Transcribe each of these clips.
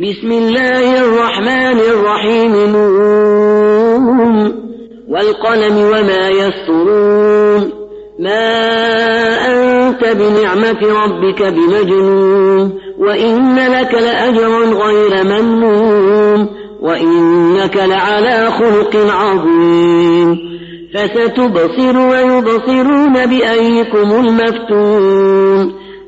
بسم الله الرحمن الرحيم. نون. والقلم وما يسطرون. ما أنت بنعمة ربك بمجنون. وإن لك لأجرا غير ممنون. وإنك لعلى خلق عظيم. فستبصر ويبصرون بأيكم المفتون.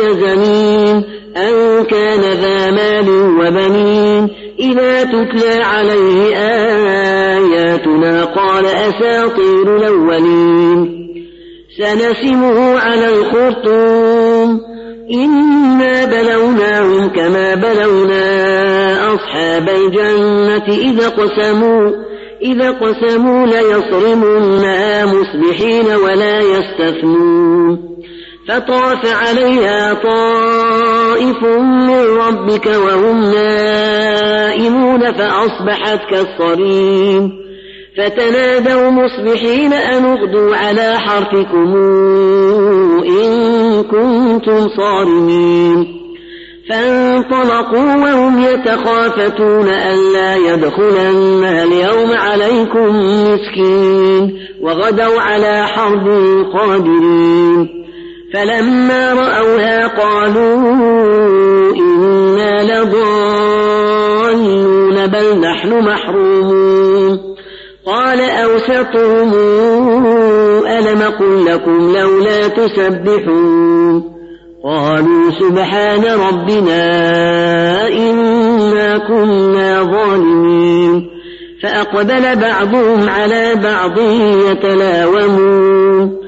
زمين أن كان ذا مال وبنين إذا تتلى عليه آياتنا قال أساطير الأولين سنسمه على الخرطوم إنا بلوناهم كما بلونا أصحاب الجنة إذا قسموا إذا قسموا ليصرمنها مصبحين ولا يستثنون فطاف عليها طائف من ربك وهم نائمون فأصبحت كالصريم فتنادوا مصبحين أن اغدوا على حرفكم إن كنتم صارمين فانطلقوا وهم يتخافتون ألا يدخلنها اليوم عليكم مسكين وغدوا على حرب قادرين فلما رأوها قالوا إنا لضالون بل نحن محرومون. قال أوسطهم ألم قل لكم لولا تسبحون؟ قالوا سبحان ربنا إنا كنا ظالمين. فأقبل بعضهم على بعض يتلاومون.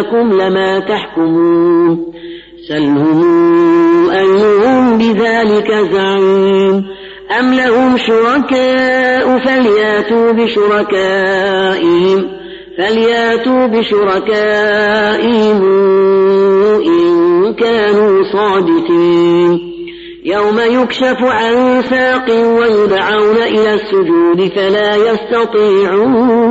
إن لكم لما تحكمون. سلهم أيهم بذلك زعيم. أم لهم شركاء فلياتوا بشركائهم. فلياتوا بشركائهم إن كانوا صادقين. يوم يكشف عن ساق ويدعون إلى السجود فلا يستطيعون.